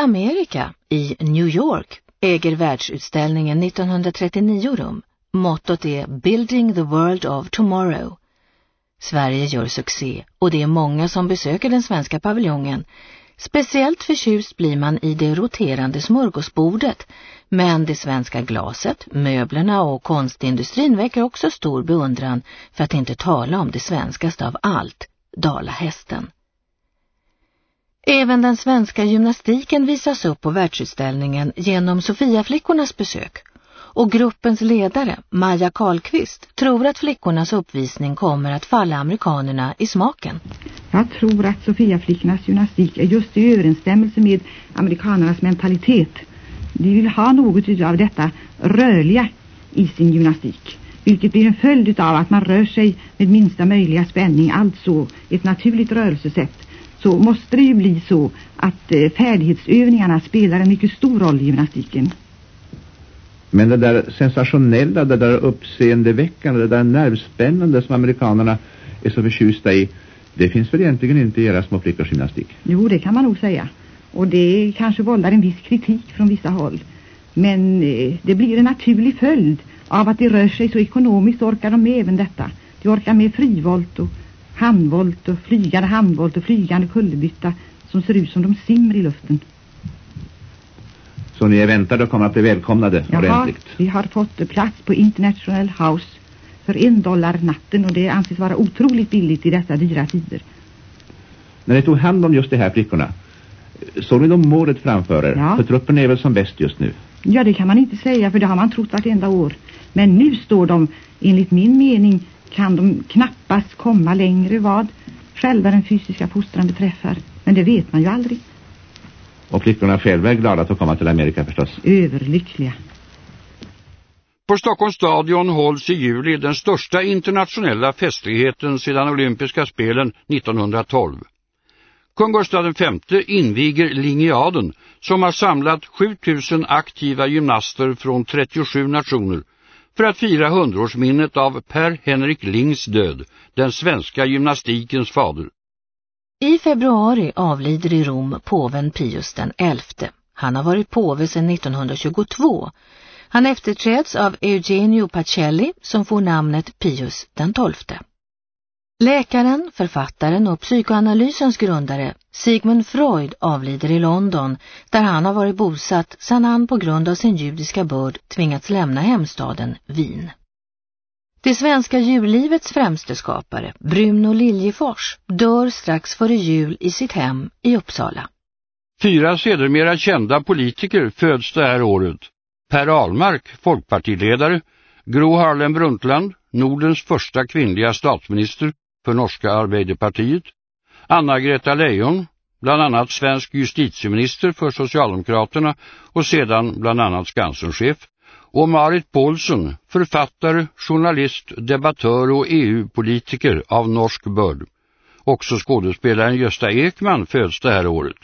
Amerika, i New York, äger världsutställningen 1939 rum. Mottot är Building the World of Tomorrow. Sverige gör succé och det är många som besöker den svenska paviljongen. Speciellt förtjust blir man i det roterande smörgåsbordet, men det svenska glaset, möblerna och konstindustrin väcker också stor beundran för att inte tala om det svenskaste av allt, dalahästen. Även den svenska gymnastiken visas upp på världsutställningen genom Sofiaflickornas besök och gruppens ledare, Maja Karlqvist, tror att flickornas uppvisning kommer att falla amerikanerna i smaken. Jag tror att Sofiaflickornas gymnastik är just i överensstämmelse med amerikanernas mentalitet. De vill ha något av detta rörliga i sin gymnastik vilket blir en följd av att man rör sig med minsta möjliga spänning, alltså ett naturligt rörelsesätt så måste det ju bli så att eh, färdighetsövningarna spelar en mycket stor roll i gymnastiken. Men det där sensationella, det där uppseendeväckande, det där nervspännande som amerikanerna är så förtjusta i, det finns väl egentligen inte i era små flickors gymnastik? Jo, det kan man nog säga. Och det kanske vållar en viss kritik från vissa håll. Men eh, det blir en naturlig följd av att de rör sig så ekonomiskt orkar de med även detta. De orkar med frivolt och handvolt och flygande handvolt och flygande kullerbytta som ser ut som de simmer i luften. Så ni är väntade och kommer att bli välkomnade Jaha, ordentligt? vi har fått plats på International House för en dollar natten och det anses vara otroligt billigt i dessa dyra tider. När ni tog hand om just de här flickorna, såg ni de målet framför er? Ja. För truppen är väl som bäst just nu? Ja, det kan man inte säga för det har man trott vartenda år. Men nu står de, enligt min mening, kan de knappast komma längre vad själva den fysiska fostran beträffar. Men det vet man ju aldrig. Och flickorna själva är glada att komma till Amerika förstås. Överlyckliga. På Stockholms stadion hålls i juli den största internationella festligheten sedan olympiska spelen 1912. Kung Gustav V inviger linjeaden som har samlat 7000 aktiva gymnaster från 37 nationer för att fira hundraårsminnet av Per Henrik Lings död, den svenska gymnastikens fader. I februari avlider i Rom påven Pius den elfte. Han har varit påve sedan 1922. Han efterträds av Eugenio Pacelli som får namnet Pius den tolfte. Läkaren, författaren och psykoanalysens grundare Sigmund Freud avlider i London där han har varit bosatt sedan han på grund av sin judiska börd tvingats lämna hemstaden Wien. Det svenska djurlivets främste skapare, Bruno Liljefors, dör strax före jul i sitt hem i Uppsala. Fyra sedermera kända politiker föds det här året. Per Ahlmark, folkpartiledare, Gro Harlem Brundtland, Nordens första kvinnliga statsminister för norska Arbeiderpartiet, Anna-Greta Leijon, bland annat svensk justitieminister för Socialdemokraterna och sedan bland annat Skansenchef, och Marit Paulsen, författare, journalist, debattör och EU-politiker av norsk börd. Också skådespelaren Gösta Ekman föds det här året.